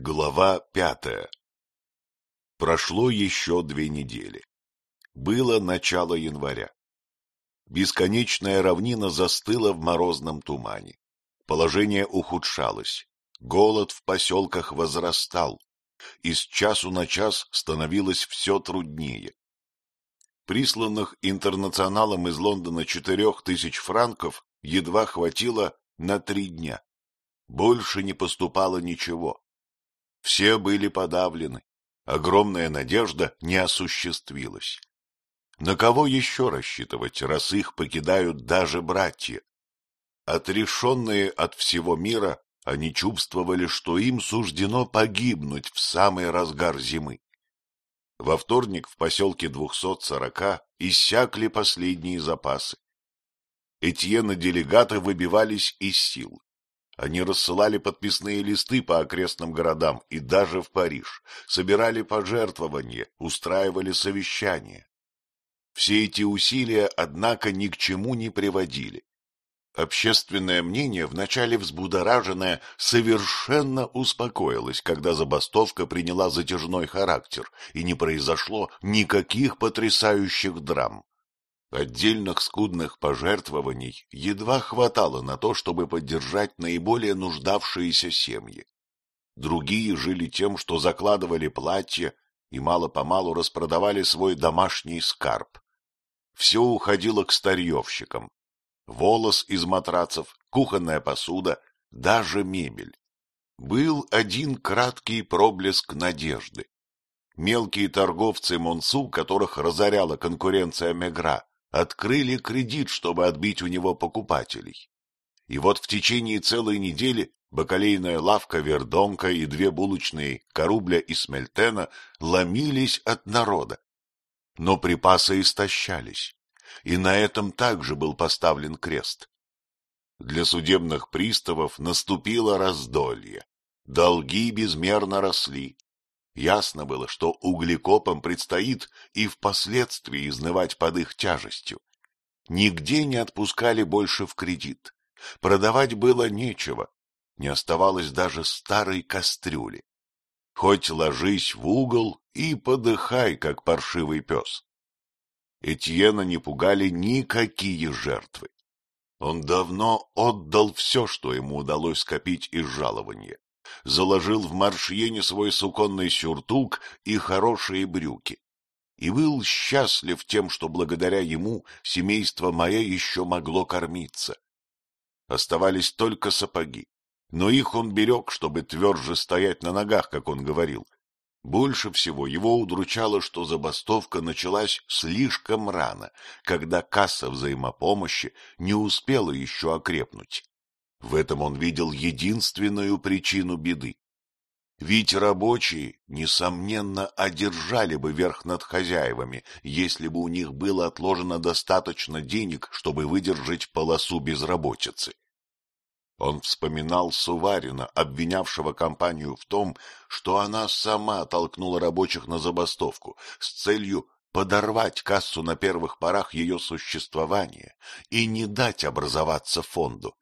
Глава пятая Прошло еще две недели. Было начало января. Бесконечная равнина застыла в морозном тумане. Положение ухудшалось. Голод в поселках возрастал. Из часу на час становилось все труднее. Присланных интернационалом из Лондона четырех тысяч франков едва хватило на три дня. Больше не поступало ничего. Все были подавлены. Огромная надежда не осуществилась. На кого еще рассчитывать, раз их покидают даже братья? Отрешенные от всего мира, они чувствовали, что им суждено погибнуть в самый разгар зимы. Во вторник в поселке 240 иссякли последние запасы. Этьен и делегаты выбивались из сил. Они рассылали подписные листы по окрестным городам и даже в Париж, собирали пожертвования, устраивали совещания. Все эти усилия, однако, ни к чему не приводили. Общественное мнение, вначале взбудораженное, совершенно успокоилось, когда забастовка приняла затяжной характер, и не произошло никаких потрясающих драм. Отдельных скудных пожертвований едва хватало на то, чтобы поддержать наиболее нуждавшиеся семьи. Другие жили тем, что закладывали платья и мало-помалу распродавали свой домашний скарб. Все уходило к старьевщикам. Волос из матрацев, кухонная посуда, даже мебель. Был один краткий проблеск надежды. Мелкие торговцы Монсу, которых разоряла конкуренция Мегра, открыли кредит, чтобы отбить у него покупателей. И вот в течение целой недели бакалейная лавка Вердонка и две булочные Корубля и Смельтена ломились от народа. Но припасы истощались, и на этом также был поставлен крест. Для судебных приставов наступило раздолье. Долги безмерно росли, Ясно было, что углекопам предстоит и впоследствии изнывать под их тяжестью. Нигде не отпускали больше в кредит. Продавать было нечего. Не оставалось даже старой кастрюли. Хоть ложись в угол и подыхай, как паршивый пес. Этьена не пугали никакие жертвы. Он давно отдал все, что ему удалось скопить из жалования заложил в маршьене свой суконный сюртук и хорошие брюки. И был счастлив тем, что благодаря ему семейство мое еще могло кормиться. Оставались только сапоги, но их он берег, чтобы тверже стоять на ногах, как он говорил. Больше всего его удручало, что забастовка началась слишком рано, когда касса взаимопомощи не успела еще окрепнуть. В этом он видел единственную причину беды. Ведь рабочие, несомненно, одержали бы верх над хозяевами, если бы у них было отложено достаточно денег, чтобы выдержать полосу безработицы. Он вспоминал Суварина, обвинявшего компанию в том, что она сама толкнула рабочих на забастовку с целью подорвать кассу на первых порах ее существования и не дать образоваться фонду.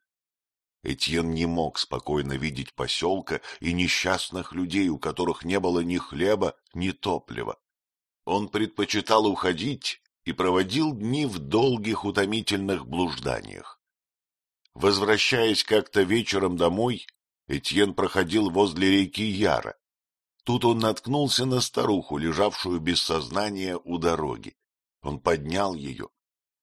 Этьен не мог спокойно видеть поселка и несчастных людей, у которых не было ни хлеба, ни топлива. Он предпочитал уходить и проводил дни в долгих утомительных блужданиях. Возвращаясь как-то вечером домой, Этьен проходил возле реки Яра. Тут он наткнулся на старуху, лежавшую без сознания у дороги. Он поднял ее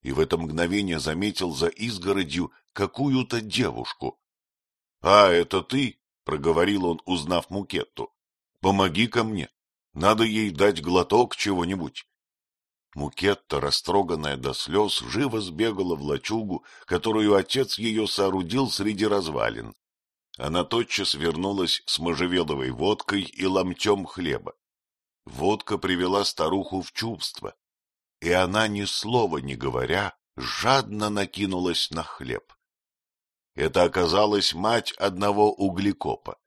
и в это мгновение заметил за изгородью какую-то девушку. — А, это ты? — проговорил он, узнав Мукетту. — Помоги-ка мне. Надо ей дать глоток чего-нибудь. Мукетта, растроганная до слез, живо сбегала в лачугу, которую отец ее соорудил среди развалин. Она тотчас вернулась с можжевеловой водкой и ломтем хлеба. Водка привела старуху в чувство, и она, ни слова не говоря, жадно накинулась на хлеб. Это оказалась мать одного углекопа.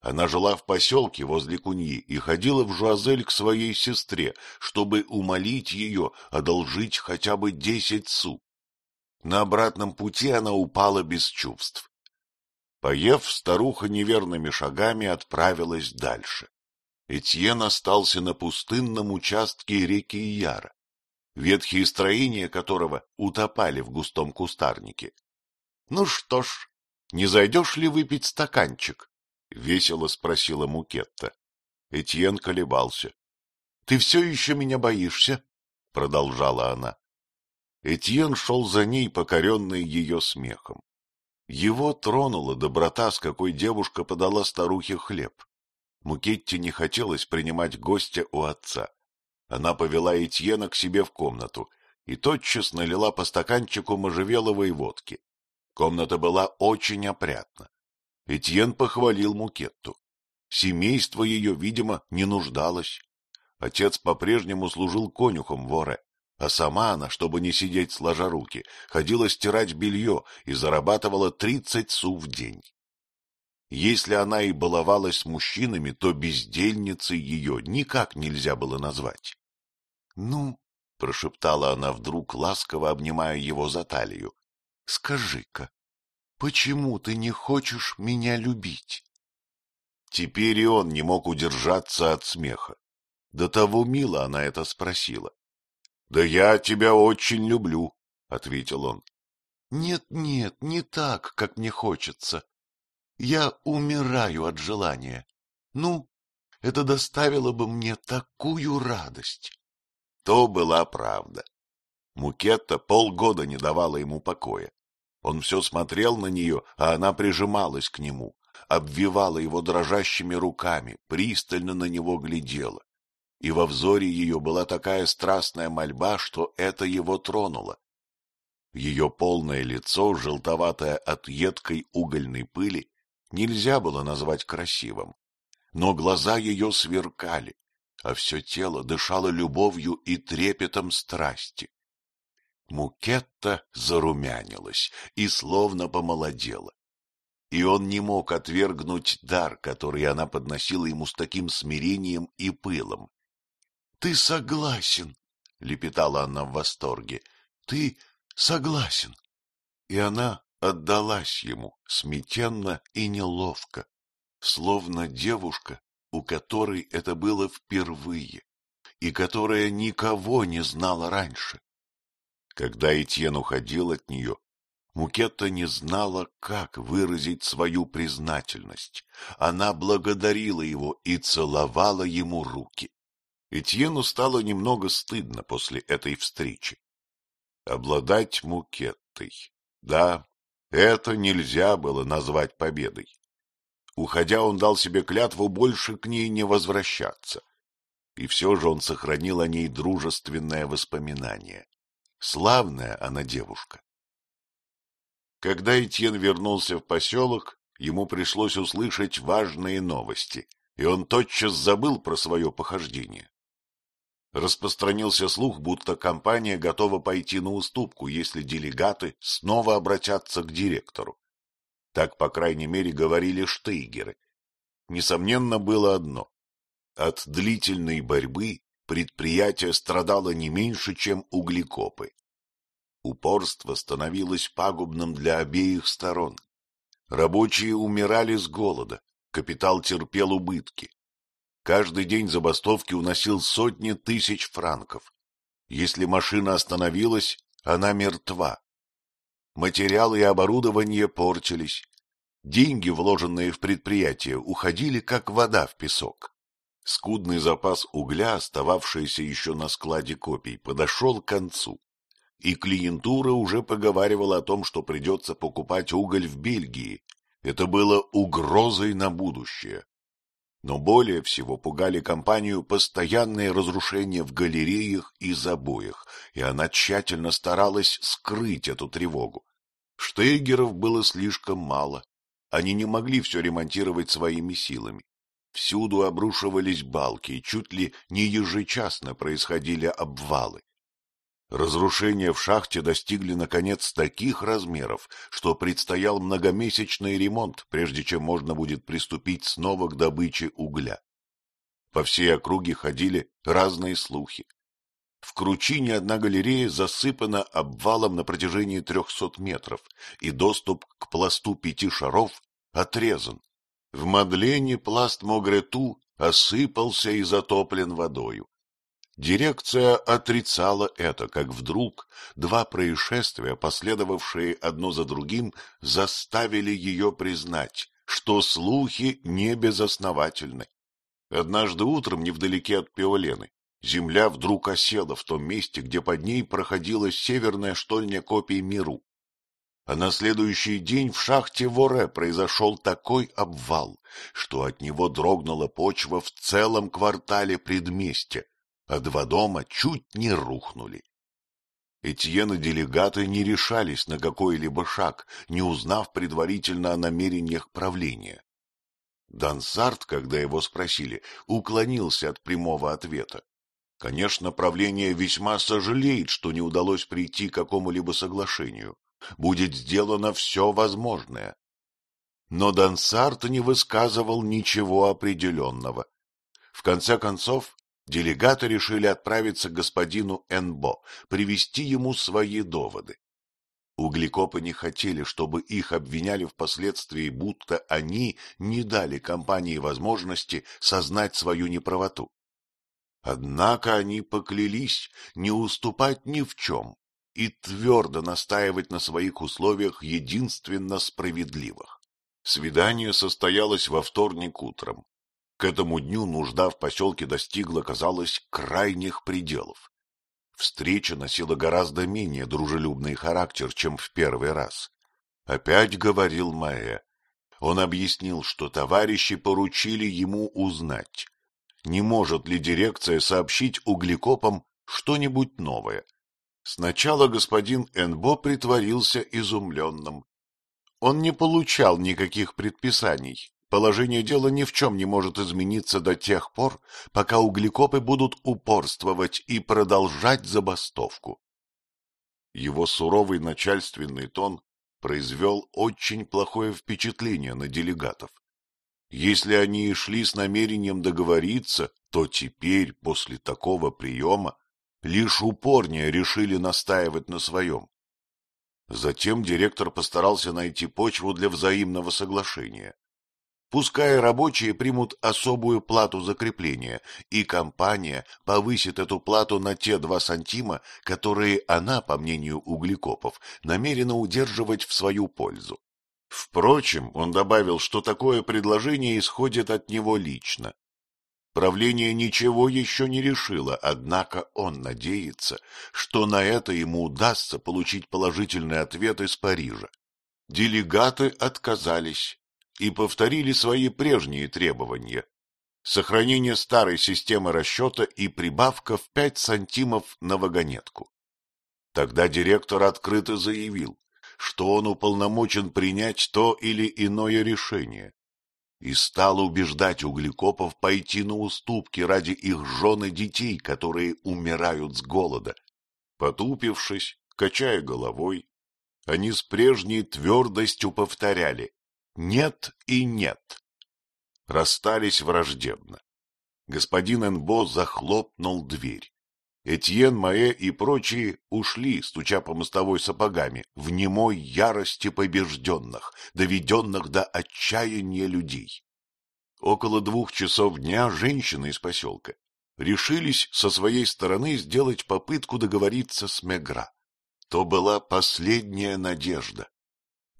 Она жила в поселке возле Куньи и ходила в Жуазель к своей сестре, чтобы умолить ее одолжить хотя бы десять су. На обратном пути она упала без чувств. Поев, старуха неверными шагами отправилась дальше. Этьен остался на пустынном участке реки Яра, ветхие строения которого утопали в густом кустарнике. — Ну что ж, не зайдешь ли выпить стаканчик? — весело спросила Мукетта. Этьен колебался. — Ты все еще меня боишься? — продолжала она. Этьен шел за ней, покоренный ее смехом. Его тронула доброта, с какой девушка подала старухе хлеб. Мукетте не хотелось принимать гостя у отца. Она повела Этьена к себе в комнату и тотчас налила по стаканчику можжевеловой водки. Комната была очень опрятна. Этьен похвалил Мукетту. Семейство ее, видимо, не нуждалось. Отец по-прежнему служил конюхом в а сама она, чтобы не сидеть сложа руки, ходила стирать белье и зарабатывала тридцать су в день. Если она и баловалась с мужчинами, то бездельницей ее никак нельзя было назвать. — Ну, — прошептала она вдруг, ласково обнимая его за талию, — скажи-ка, почему ты не хочешь меня любить? Теперь и он не мог удержаться от смеха. До того мило она это спросила. — Да я тебя очень люблю, — ответил он. «Нет, — Нет-нет, не так, как мне хочется, я умираю от желания. Ну, это доставило бы мне такую радость. То была правда. Мукетта полгода не давала ему покоя. Он все смотрел на нее, а она прижималась к нему, обвивала его дрожащими руками, пристально на него глядела. И во взоре ее была такая страстная мольба, что это его тронуло. Ее полное лицо, желтоватое от едкой угольной пыли, нельзя было назвать красивым, но глаза ее сверкали, а все тело дышало любовью и трепетом страсти. Мукетта зарумянилась и словно помолодела. И он не мог отвергнуть дар, который она подносила ему с таким смирением и пылом. — Ты согласен, — лепетала она в восторге, — ты согласен. И она отдалась ему смятенно и неловко, словно девушка, у которой это было впервые и которая никого не знала раньше. Когда Этьен уходил от нее, Мукетта не знала, как выразить свою признательность. Она благодарила его и целовала ему руки. Этьену стало немного стыдно после этой встречи. Обладать Мукеттой, да, это нельзя было назвать победой. Уходя, он дал себе клятву больше к ней не возвращаться. И все же он сохранил о ней дружественное воспоминание. Славная она девушка. Когда Этьен вернулся в поселок, ему пришлось услышать важные новости, и он тотчас забыл про свое похождение. Распространился слух, будто компания готова пойти на уступку, если делегаты снова обратятся к директору. Так, по крайней мере, говорили штейгеры. Несомненно, было одно. От длительной борьбы предприятие страдало не меньше, чем углекопы. Упорство становилось пагубным для обеих сторон. Рабочие умирали с голода, капитал терпел убытки. Каждый день забастовки уносил сотни тысяч франков. Если машина остановилась, она мертва. Материалы и оборудование портились. Деньги, вложенные в предприятие, уходили как вода в песок. Скудный запас угля, остававшийся еще на складе копий, подошел к концу. И клиентура уже поговаривала о том, что придется покупать уголь в Бельгии. Это было угрозой на будущее. Но более всего пугали компанию постоянные разрушения в галереях и забоях, и она тщательно старалась скрыть эту тревогу. Штейгеров было слишком мало, они не могли все ремонтировать своими силами. Всюду обрушивались балки, чуть ли не ежечасно происходили обвалы. Разрушения в шахте достигли, наконец, таких размеров, что предстоял многомесячный ремонт, прежде чем можно будет приступить снова к добыче угля. По всей округе ходили разные слухи. В Кручине одна галерея засыпана обвалом на протяжении трехсот метров, и доступ к пласту пяти шаров отрезан. В Мадлене пласт Могрету осыпался и затоплен водою. Дирекция отрицала это, как вдруг два происшествия, последовавшие одно за другим, заставили ее признать, что слухи не безосновательны. Однажды утром, невдалеке от Пиолены, земля вдруг осела в том месте, где под ней проходила северная штольня копий Миру. А на следующий день в шахте Воре произошел такой обвал, что от него дрогнула почва в целом квартале предместья, а два дома чуть не рухнули. Этьен и делегаты не решались на какой-либо шаг, не узнав предварительно о намерениях правления. Дансарт, когда его спросили, уклонился от прямого ответа. Конечно, правление весьма сожалеет, что не удалось прийти к какому-либо соглашению. Будет сделано все возможное. Но Дансарт не высказывал ничего определенного. В конце концов, делегаты решили отправиться к господину Энбо, привести ему свои доводы. Углекопы не хотели, чтобы их обвиняли впоследствии, будто они не дали компании возможности сознать свою неправоту. Однако они поклялись не уступать ни в чем и твердо настаивать на своих условиях единственно справедливых. Свидание состоялось во вторник утром. К этому дню нужда в поселке достигла, казалось, крайних пределов. Встреча носила гораздо менее дружелюбный характер, чем в первый раз. Опять говорил Маэ. Он объяснил, что товарищи поручили ему узнать, не может ли дирекция сообщить углекопам что-нибудь новое. Сначала господин Энбо притворился изумленным. Он не получал никаких предписаний, Положение дела ни в чем не может измениться до тех пор, пока углекопы будут упорствовать и продолжать забастовку. Его суровый начальственный тон произвел очень плохое впечатление на делегатов. Если они и шли с намерением договориться, то теперь, после такого приема, лишь упорнее решили настаивать на своем. Затем директор постарался найти почву для взаимного соглашения. Пускай рабочие примут особую плату за крепление, и компания повысит эту плату на те два сантима, которые она, по мнению углекопов, намерена удерживать в свою пользу. Впрочем, он добавил, что такое предложение исходит от него лично. Правление ничего еще не решило, однако он надеется, что на это ему удастся получить положительный ответ из Парижа. Делегаты отказались и повторили свои прежние требования. Сохранение старой системы расчета и прибавка в пять сантимов на вагонетку. Тогда директор открыто заявил, что он уполномочен принять то или иное решение, и стал убеждать углекопов пойти на уступки ради их жен и детей, которые умирают с голода. Потупившись, качая головой, они с прежней твердостью повторяли нет и нет. Расстались враждебно. Господин Энбо захлопнул дверь. Этьен, Маэ и прочие ушли, стуча по мостовой сапогами, в немой ярости побежденных, доведенных до отчаяния людей. Около двух часов дня женщины из поселка решились со своей стороны сделать попытку договориться с Мегра. То была последняя надежда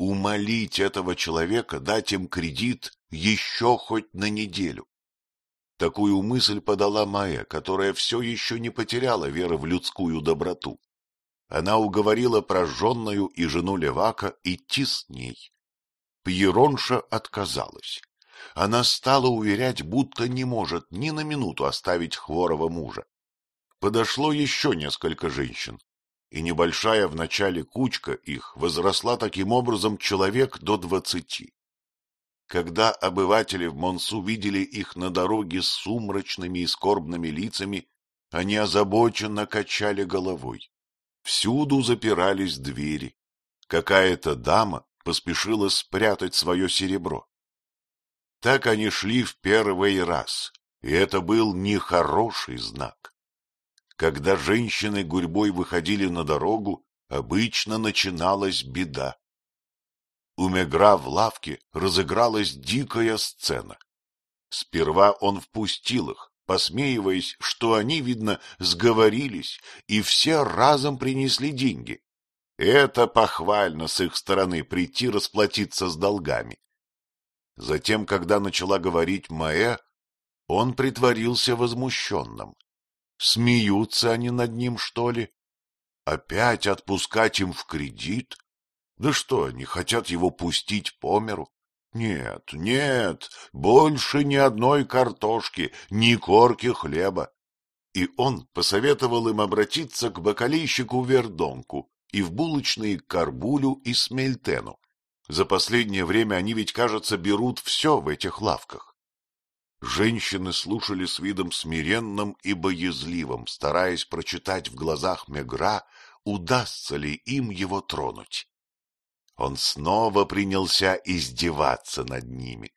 умолить этого человека дать им кредит еще хоть на неделю. Такую мысль подала Майя, которая все еще не потеряла веры в людскую доброту. Она уговорила прожженную и жену Левака идти с ней. Пьеронша отказалась. Она стала уверять, будто не может ни на минуту оставить хворого мужа. Подошло еще несколько женщин, и небольшая в начале кучка их возросла таким образом человек до двадцати. Когда обыватели в Монсу видели их на дороге с сумрачными и скорбными лицами, они озабоченно качали головой. Всюду запирались двери. Какая-то дама поспешила спрятать свое серебро. Так они шли в первый раз, и это был нехороший знак. Когда женщины гурьбой выходили на дорогу, обычно начиналась беда. У Мегра в лавке разыгралась дикая сцена. Сперва он впустил их, посмеиваясь, что они, видно, сговорились, и все разом принесли деньги. Это похвально с их стороны прийти расплатиться с долгами. Затем, когда начала говорить Маэ, он притворился возмущенным. Смеются они над ним, что ли? Опять отпускать им в кредит? Да что, они хотят его пустить по миру? Нет, нет, больше ни одной картошки, ни корки хлеба. И он посоветовал им обратиться к бакалейщику Вердонку и в булочные Карбулю и Смельтену. За последнее время они ведь, кажется, берут все в этих лавках. Женщины слушали с видом смиренным и боязливым, стараясь прочитать в глазах Мегра, удастся ли им его тронуть. Он снова принялся издеваться над ними.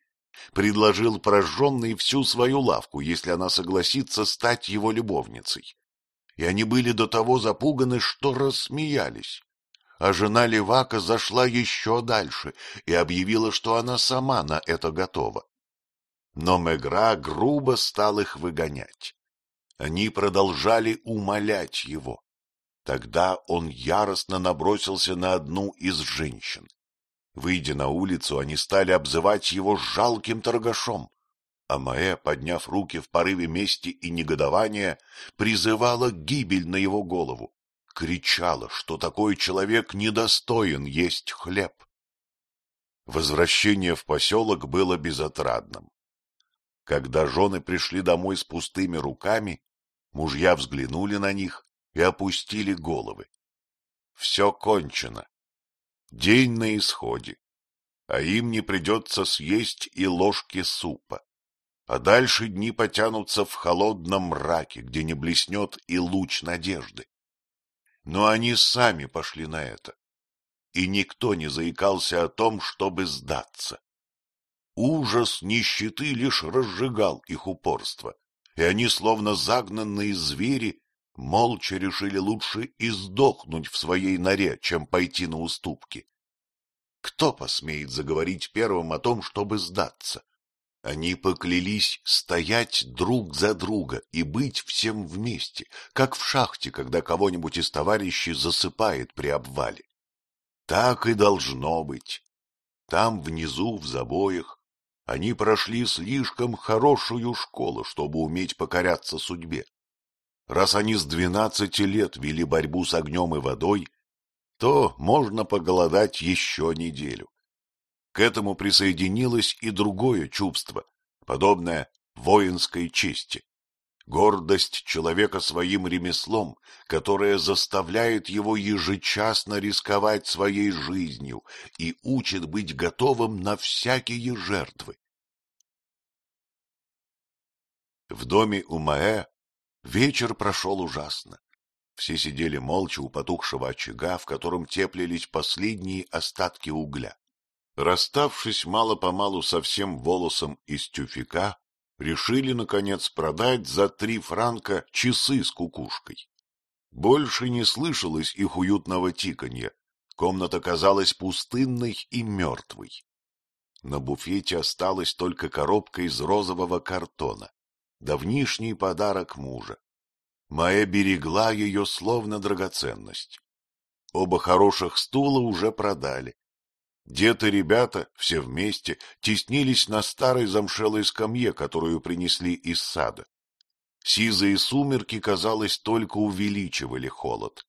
Предложил прожженной всю свою лавку, если она согласится стать его любовницей. И они были до того запуганы, что рассмеялись. А жена Левака зашла еще дальше и объявила, что она сама на это готова. Но Мегра грубо стал их выгонять. Они продолжали умолять его. Тогда он яростно набросился на одну из женщин. Выйдя на улицу, они стали обзывать его жалким торгашом. А Маэ, подняв руки в порыве мести и негодования, призывала гибель на его голову. Кричала, что такой человек недостоин есть хлеб. Возвращение в поселок было безотрадным. Когда жены пришли домой с пустыми руками, мужья взглянули на них и опустили головы. Все кончено. День на исходе, а им не придется съесть и ложки супа. А дальше дни потянутся в холодном мраке, где не блеснет и луч надежды. Но они сами пошли на это, и никто не заикался о том, чтобы сдаться. Ужас нищеты лишь разжигал их упорство, и они, словно загнанные звери, молча решили лучше издохнуть в своей норе, чем пойти на уступки. Кто посмеет заговорить первым о том, чтобы сдаться? Они поклялись стоять друг за друга и быть всем вместе, как в шахте, когда кого-нибудь из товарищей засыпает при обвале. Так и должно быть. Там внизу, в забоях, они прошли слишком хорошую школу, чтобы уметь покоряться судьбе. Раз они с двенадцати лет вели борьбу с огнем и водой, то можно поголодать еще неделю. К этому присоединилось и другое чувство, подобное воинской чести. Гордость человека своим ремеслом, которая заставляет его ежечасно рисковать своей жизнью и учит быть готовым на всякие жертвы. В доме у Маэ Вечер прошел ужасно. Все сидели молча у потухшего очага, в котором теплились последние остатки угля. Расставшись мало-помалу со всем волосом из тюфика, решили, наконец, продать за три франка часы с кукушкой. Больше не слышалось их уютного тиканья, комната казалась пустынной и мертвой. На буфете осталась только коробка из розового картона давнишний подарок мужа. Майя берегла ее словно драгоценность. Оба хороших стула уже продали. Дед и ребята, все вместе, теснились на старой замшелой скамье, которую принесли из сада. Сизые сумерки, казалось, только увеличивали холод.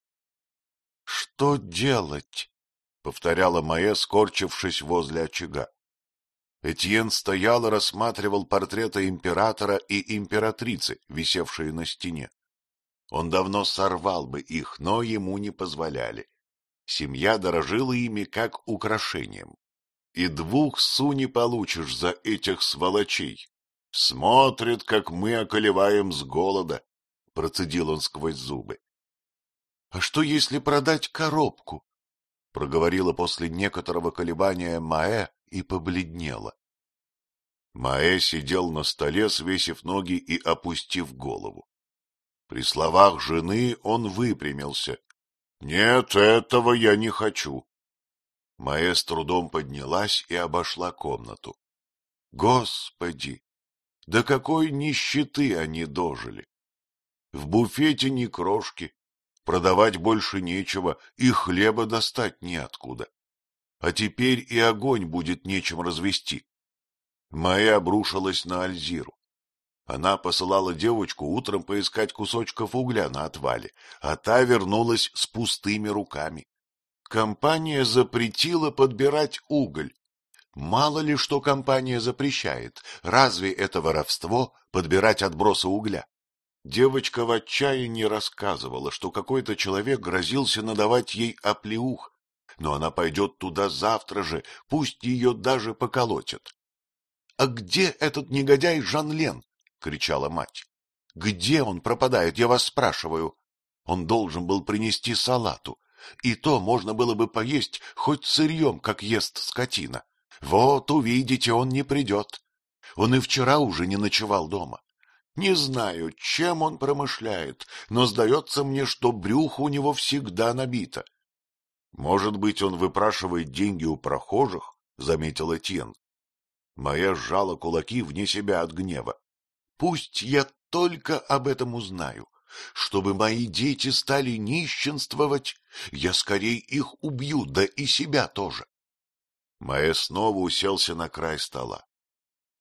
— Что делать? — повторяла Майя, скорчившись возле очага. Этьен стоял и рассматривал портреты императора и императрицы, висевшие на стене. Он давно сорвал бы их, но ему не позволяли. Семья дорожила ими как украшением. И двух су не получишь за этих сволочей. Смотрят, как мы околеваем с голода, — процедил он сквозь зубы. — А что, если продать коробку? — проговорила после некоторого колебания Маэ, и побледнела. Маэ сидел на столе, свесив ноги и опустив голову. При словах жены он выпрямился. — Нет, этого я не хочу. Майя с трудом поднялась и обошла комнату. Господи! До какой нищеты они дожили! В буфете ни крошки, продавать больше нечего, и хлеба достать неоткуда. А теперь и огонь будет нечем развести. Майя обрушилась на Альзиру. Она посылала девочку утром поискать кусочков угля на отвале, а та вернулась с пустыми руками. Компания запретила подбирать уголь. Мало ли что компания запрещает, разве это воровство подбирать отбросы угля? Девочка в отчаянии рассказывала, что какой-то человек грозился надавать ей оплеух, но она пойдет туда завтра же, пусть ее даже поколотят. — А где этот негодяй Жан-Лен? — кричала мать. — Где он пропадает, я вас спрашиваю? Он должен был принести салату, и то можно было бы поесть хоть сырьем, как ест скотина. Вот, увидите, он не придет. Он и вчера уже не ночевал дома. Не знаю, чем он промышляет, но сдается мне, что брюхо у него всегда набито. — Может быть, он выпрашивает деньги у прохожих? — заметил Этьен. Моя сжала кулаки вне себя от гнева. — Пусть я только об этом узнаю. Чтобы мои дети стали нищенствовать, я скорее их убью, да и себя тоже. Маэ снова уселся на край стола.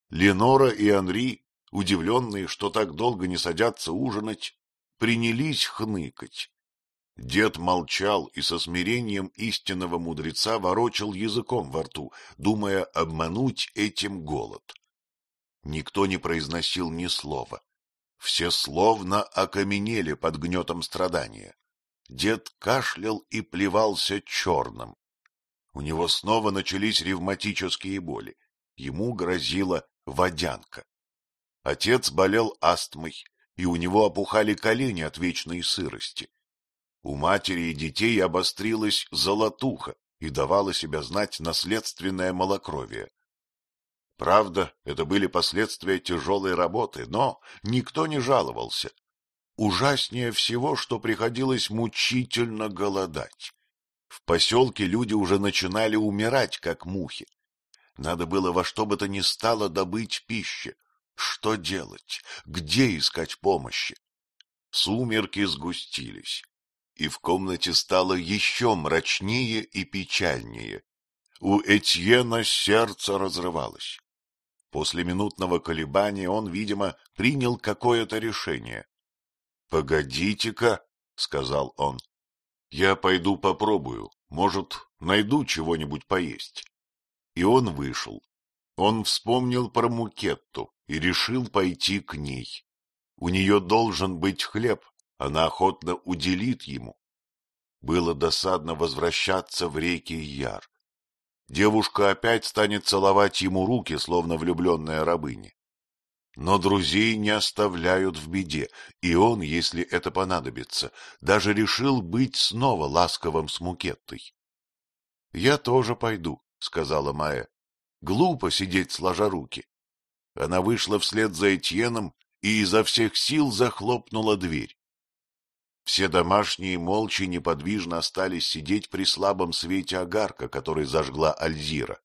Ленора и Анри удивленные, что так долго не садятся ужинать, принялись хныкать. Дед молчал и со смирением истинного мудреца ворочал языком во рту, думая обмануть этим голод. Никто не произносил ни слова. Все словно окаменели под гнетом страдания. Дед кашлял и плевался черным. У него снова начались ревматические боли. Ему грозила водянка. Отец болел астмой, и у него опухали колени от вечной сырости. У матери и детей обострилась золотуха и давала себя знать наследственное малокровие. Правда, это были последствия тяжелой работы, но никто не жаловался. Ужаснее всего, что приходилось мучительно голодать. В поселке люди уже начинали умирать, как мухи. Надо было во что бы то ни стало добыть пищи, что делать? Где искать помощи? Сумерки сгустились, и в комнате стало еще мрачнее и печальнее. У Этьена сердце разрывалось. После минутного колебания он, видимо, принял какое-то решение. — Погодите-ка, — сказал он, — я пойду попробую, может, найду чего-нибудь поесть. И он вышел. Он вспомнил про Мукетту и решил пойти к ней. У нее должен быть хлеб, она охотно уделит ему. Было досадно возвращаться в реки Яр. Девушка опять станет целовать ему руки, словно влюбленная рабыня. Но друзей не оставляют в беде, и он, если это понадобится, даже решил быть снова ласковым с Мукеттой. — Я тоже пойду, — сказала Майя. — Глупо сидеть сложа руки. Она вышла вслед за Этьеном и изо всех сил захлопнула дверь. Все домашние молча неподвижно остались сидеть при слабом свете огарка, который зажгла Альзира.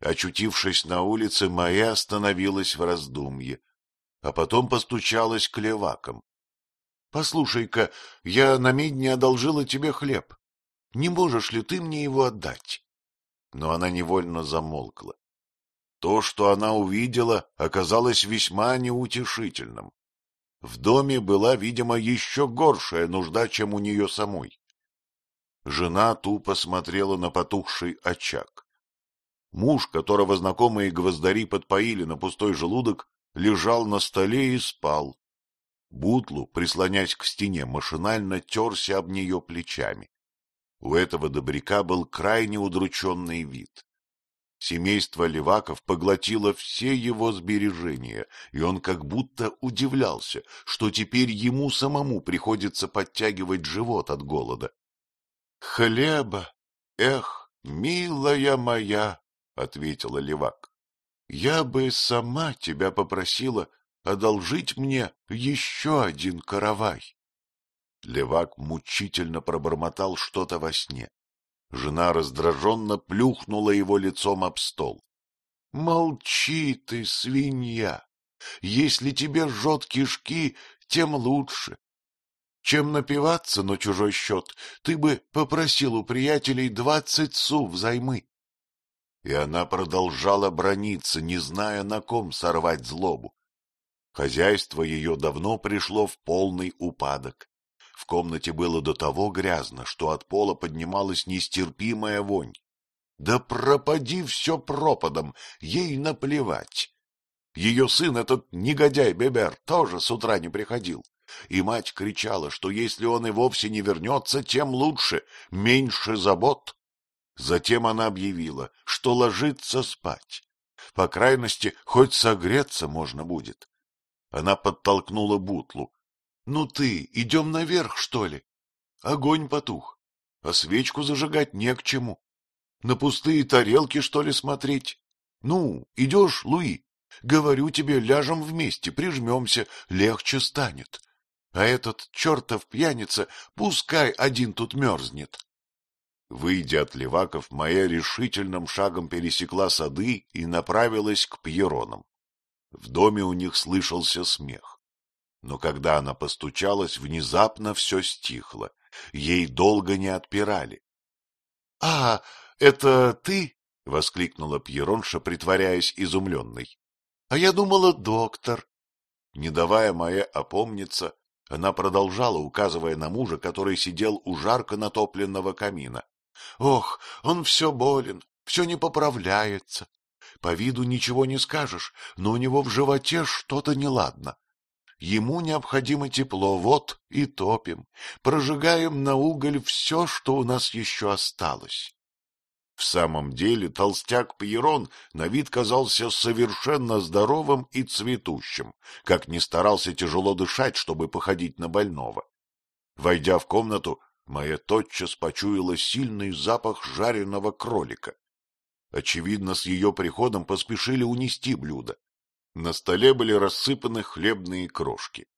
Очутившись на улице, Майя остановилась в раздумье, а потом постучалась к левакам. — Послушай-ка, я на медне одолжила тебе хлеб. Не можешь ли ты мне его отдать? Но она невольно замолкла. То, что она увидела, оказалось весьма неутешительным. В доме была, видимо, еще горшая нужда, чем у нее самой. Жена тупо смотрела на потухший очаг. Муж, которого знакомые гвоздари подпоили на пустой желудок, лежал на столе и спал. Бутлу, прислонясь к стене, машинально терся об нее плечами. У этого добряка был крайне удрученный вид. Семейство Леваков поглотило все его сбережения, и он как будто удивлялся, что теперь ему самому приходится подтягивать живот от голода. — Хлеба! Эх, милая моя! — ответила Левак. — Я бы сама тебя попросила одолжить мне еще один каравай. Левак мучительно пробормотал что-то во сне. Жена раздраженно плюхнула его лицом об стол. — Молчи ты, свинья! Если тебе жжет кишки, тем лучше. Чем напиваться на чужой счет, ты бы попросил у приятелей двадцать су взаймы. И она продолжала брониться, не зная, на ком сорвать злобу. Хозяйство ее давно пришло в полный упадок. Комнате было до того грязно, что от пола поднималась нестерпимая вонь. Да пропади все пропадом, ей наплевать. Ее сын, этот негодяй Бебер, тоже с утра не приходил и мать кричала, что если он и вовсе не вернется, тем лучше, меньше забот. Затем она объявила, что ложится спать. По крайности, хоть согреться можно будет. Она подтолкнула Бутлу. — Ну ты, идем наверх, что ли? Огонь потух, а свечку зажигать не к чему. На пустые тарелки, что ли, смотреть? Ну, идешь, Луи? Говорю тебе, ляжем вместе, прижмемся, легче станет а этот чертов пьяница пускай один тут мерзнет. Выйдя от леваков, моя решительным шагом пересекла сады и направилась к пьеронам. В доме у них слышался смех. Но когда она постучалась, внезапно все стихло. Ей долго не отпирали. — А, это ты? — воскликнула Пьеронша, притворяясь изумленной. — А я думала, доктор. Не давая Майе опомниться, она продолжала, указывая на мужа, который сидел у жарко натопленного камина. — Ох, он все болен, все не поправляется. По виду ничего не скажешь, но у него в животе что-то неладно. Ему необходимо тепло, вот и топим, прожигаем на уголь все, что у нас еще осталось. В самом деле толстяк Пьерон на вид казался совершенно здоровым и цветущим, как не старался тяжело дышать, чтобы походить на больного. Войдя в комнату, моя тотчас почуяла сильный запах жареного кролика. Очевидно, с ее приходом поспешили унести блюдо. На столе были рассыпаны хлебные крошки,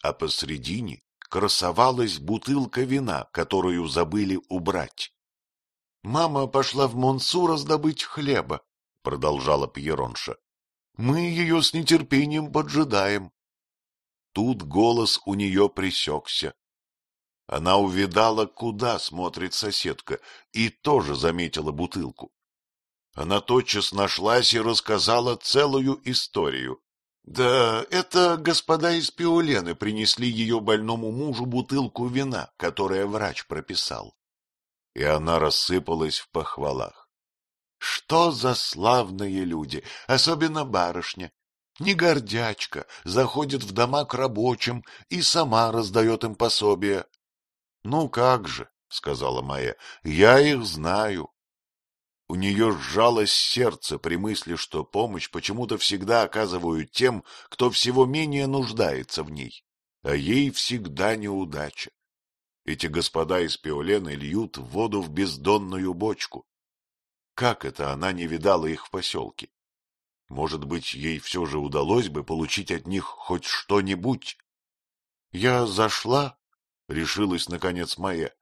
а посредине красовалась бутылка вина, которую забыли убрать. — Мама пошла в Монсу раздобыть хлеба, — продолжала Пьеронша. — Мы ее с нетерпением поджидаем. Тут голос у нее присекся. Она увидала, куда смотрит соседка, и тоже заметила бутылку. Она тотчас нашлась и рассказала целую историю. Да, это господа из Пиолены принесли ее больному мужу бутылку вина, которое врач прописал и она рассыпалась в похвалах. Что за славные люди, особенно барышня! Не гордячка, заходит в дома к рабочим и сама раздает им пособие. — Ну как же, — сказала Майя, — я их знаю. У нее сжалось сердце при мысли, что помощь почему-то всегда оказывают тем, кто всего менее нуждается в ней, а ей всегда неудача. Эти господа из Пиолены льют воду в бездонную бочку. Как это она не видала их в поселке? Может быть, ей все же удалось бы получить от них хоть что-нибудь? Я зашла, — решилась, наконец, моя, —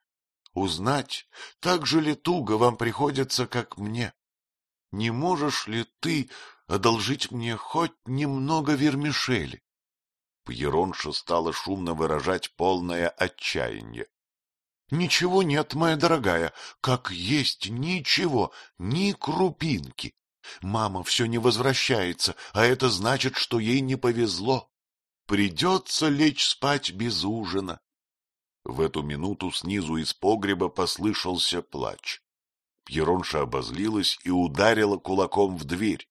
узнать, так же ли туго вам приходится, как мне. Не можешь ли ты одолжить мне хоть немного вермишели? Пьеронша стала шумно выражать полное отчаяние. — Ничего нет, моя дорогая, как есть ничего, ни крупинки. Мама все не возвращается, а это значит, что ей не повезло. Придется лечь спать без ужина. В эту минуту снизу из погреба послышался плач. Пьеронша обозлилась и ударила кулаком в дверь.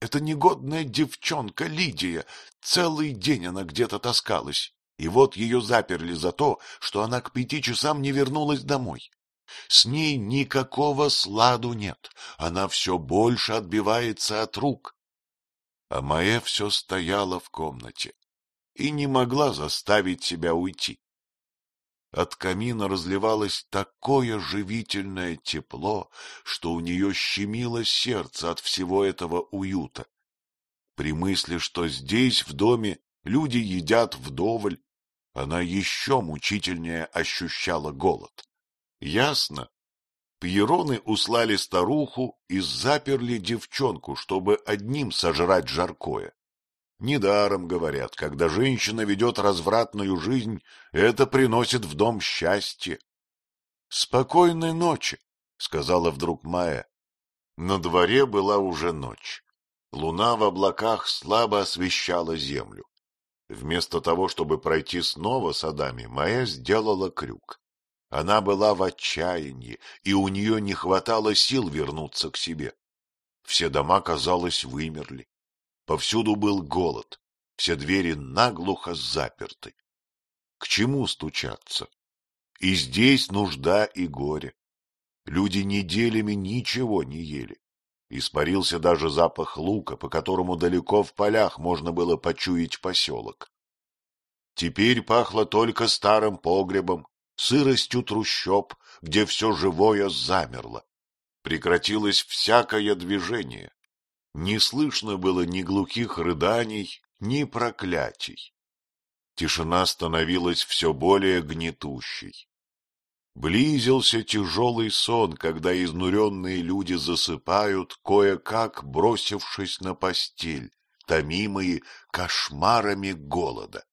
Это негодная девчонка Лидия. Целый день она где-то таскалась. И вот ее заперли за то, что она к пяти часам не вернулась домой. С ней никакого сладу нет. Она все больше отбивается от рук. А моя все стояла в комнате и не могла заставить себя уйти. От камина разливалось такое живительное тепло, что у нее щемило сердце от всего этого уюта. При мысли, что здесь, в доме, люди едят вдоволь, она еще мучительнее ощущала голод. Ясно, Пьероны услали старуху и заперли девчонку, чтобы одним сожрать жаркое. Недаром говорят, когда женщина ведет развратную жизнь, это приносит в дом счастье. — Спокойной ночи, — сказала вдруг Майя. На дворе была уже ночь. Луна в облаках слабо освещала землю. Вместо того, чтобы пройти снова садами, Майя сделала крюк. Она была в отчаянии, и у нее не хватало сил вернуться к себе. Все дома, казалось, вымерли. Повсюду был голод, все двери наглухо заперты. К чему стучаться? И здесь нужда и горе. Люди неделями ничего не ели. Испарился даже запах лука, по которому далеко в полях можно было почуять поселок. Теперь пахло только старым погребом, сыростью трущоб, где все живое замерло. Прекратилось всякое движение. Не слышно было ни глухих рыданий, ни проклятий. Тишина становилась все более гнетущей. Близился тяжелый сон, когда изнуренные люди засыпают, кое-как бросившись на постель, томимые кошмарами голода.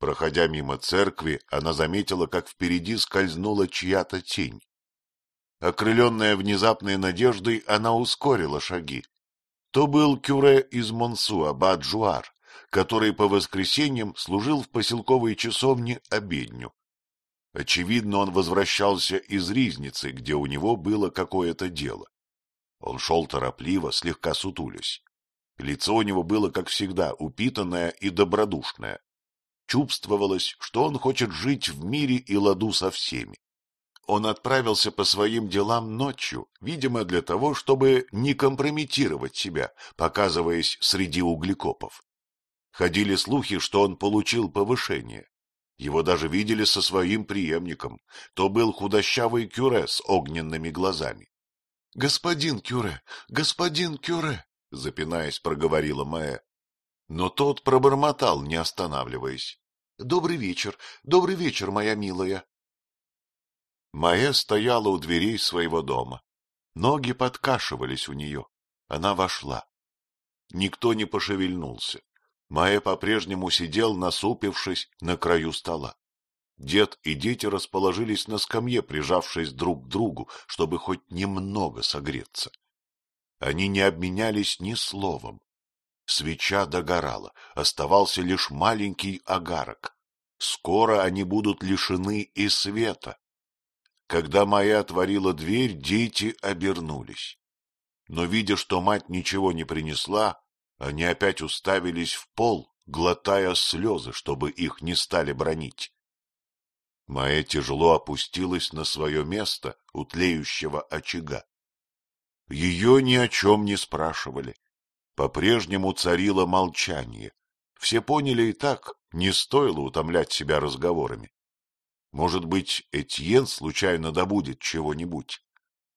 Проходя мимо церкви, она заметила, как впереди скользнула чья-то тень. Окрыленная внезапной надеждой, она ускорила шаги. То был кюре из Монсу, аббат Жуар, который по воскресеньям служил в поселковой часовне обедню. Очевидно, он возвращался из Ризницы, где у него было какое-то дело. Он шел торопливо, слегка сутулясь. Лицо у него было, как всегда, упитанное и добродушное чувствовалось, что он хочет жить в мире и ладу со всеми. Он отправился по своим делам ночью, видимо, для того, чтобы не компрометировать себя, показываясь среди углекопов. Ходили слухи, что он получил повышение. Его даже видели со своим преемником. То был худощавый кюре с огненными глазами. — Господин кюре, господин кюре, — запинаясь, проговорила Майя. Но тот пробормотал, не останавливаясь. Добрый вечер, добрый вечер, моя милая. Майя стояла у дверей своего дома. Ноги подкашивались у нее. Она вошла. Никто не пошевельнулся. Майя по-прежнему сидел, насупившись, на краю стола. Дед и дети расположились на скамье, прижавшись друг к другу, чтобы хоть немного согреться. Они не обменялись ни словом. Свеча догорала, оставался лишь маленький огарок. Скоро они будут лишены и света. Когда Майя отворила дверь, дети обернулись. Но, видя, что мать ничего не принесла, они опять уставились в пол, глотая слезы, чтобы их не стали бронить. Майя тяжело опустилась на свое место у тлеющего очага. Ее ни о чем не спрашивали. По-прежнему царило молчание. Все поняли и так, не стоило утомлять себя разговорами. Может быть, Этьен случайно добудет чего-нибудь.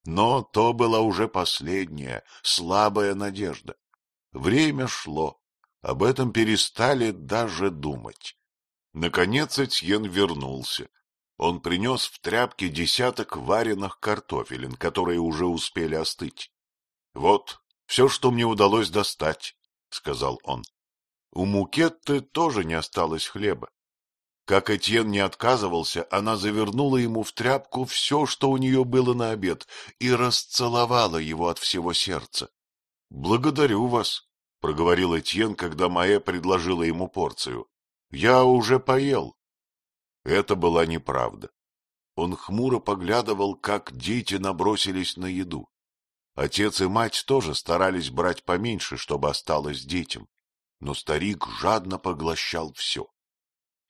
Но то была уже последняя, слабая надежда. Время шло, об этом перестали даже думать. Наконец Этьен вернулся. Он принес в тряпке десяток вареных картофелин, которые уже успели остыть. — Вот, все, что мне удалось достать, — сказал он. У Мукетты тоже не осталось хлеба. Как Этьен не отказывался, она завернула ему в тряпку все, что у нее было на обед, и расцеловала его от всего сердца. — Благодарю вас, — проговорил Этьен, когда Маэ предложила ему порцию. — Я уже поел. Это была неправда. Он хмуро поглядывал, как дети набросились на еду. Отец и мать тоже старались брать поменьше, чтобы осталось детям, но старик жадно поглощал все.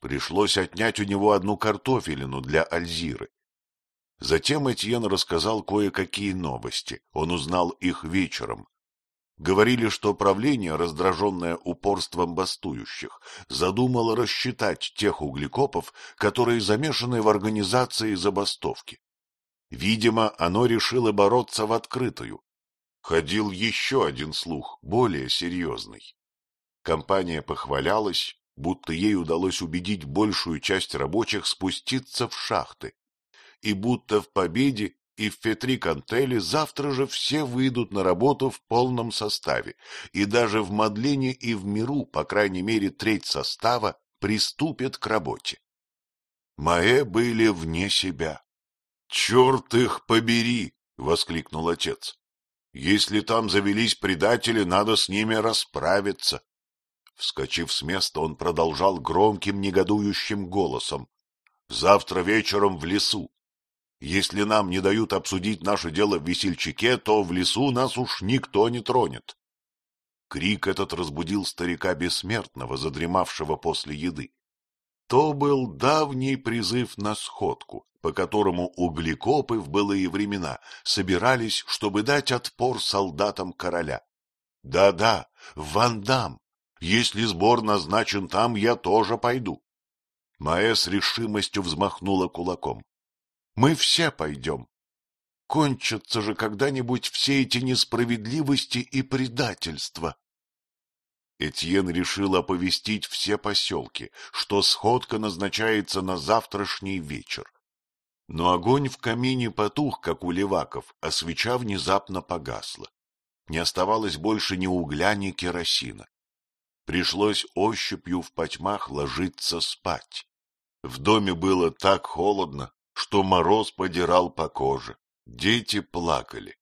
Пришлось отнять у него одну картофелину для Альзиры. Затем Этьен рассказал кое-какие новости, он узнал их вечером. Говорили, что правление, раздраженное упорством бастующих, задумало рассчитать тех углекопов, которые замешаны в организации забастовки. Видимо, оно решило бороться в открытую. Ходил еще один слух, более серьезный. Компания похвалялась, будто ей удалось убедить большую часть рабочих спуститься в шахты, и будто в победе и в Фетри-Кантеле завтра же все выйдут на работу в полном составе, и даже в Мадлине и в Миру, по крайней мере, треть состава приступит к работе. Маэ были вне себя. — Черт их побери! — воскликнул отец. — Если там завелись предатели, надо с ними расправиться. Вскочив с места, он продолжал громким негодующим голосом. — Завтра вечером в лесу. Если нам не дают обсудить наше дело в весельчаке, то в лесу нас уж никто не тронет. Крик этот разбудил старика бессмертного, задремавшего после еды. То был давний призыв на сходку, по которому углекопы в былые времена собирались, чтобы дать отпор солдатам короля. Да-да, Вандам. Если сбор назначен там, я тоже пойду. Маэ с решимостью взмахнула кулаком. Мы все пойдем. Кончатся же когда-нибудь все эти несправедливости и предательства. Этьен решил оповестить все поселки, что сходка назначается на завтрашний вечер. Но огонь в камине потух, как у леваков, а свеча внезапно погасла. Не оставалось больше ни угля, ни керосина. Пришлось ощупью в потьмах ложиться спать. В доме было так холодно, что мороз подирал по коже. Дети плакали.